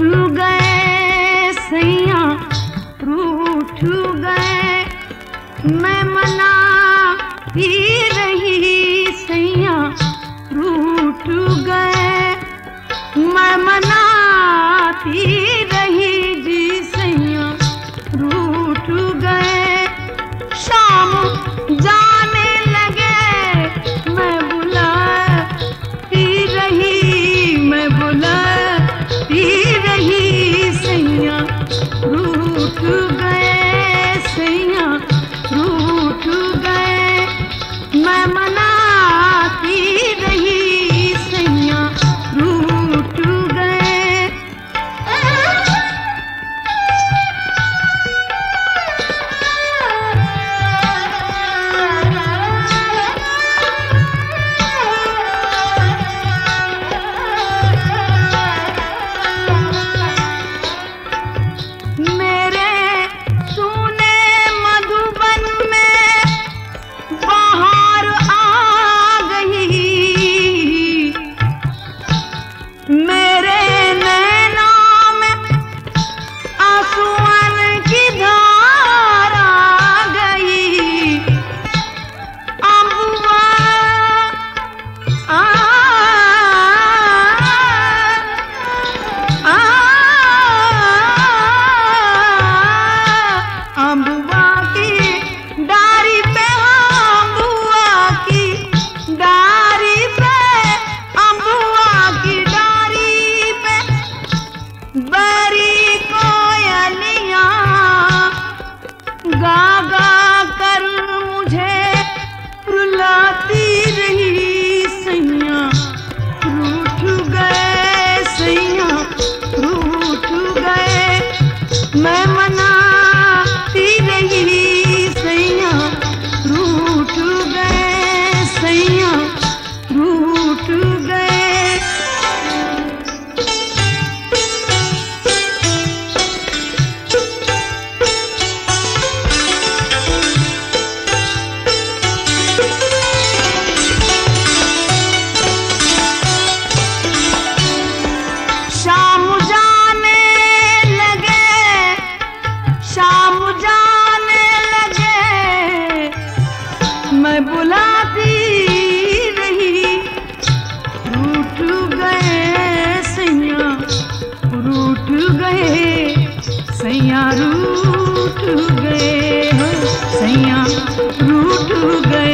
रूठ गए सैया, रूठ गए। मैं मना भी रही सैया, रूठ गए। मैं मना भी लगा पहले सैया रूठ गए हो सैया रूठ गए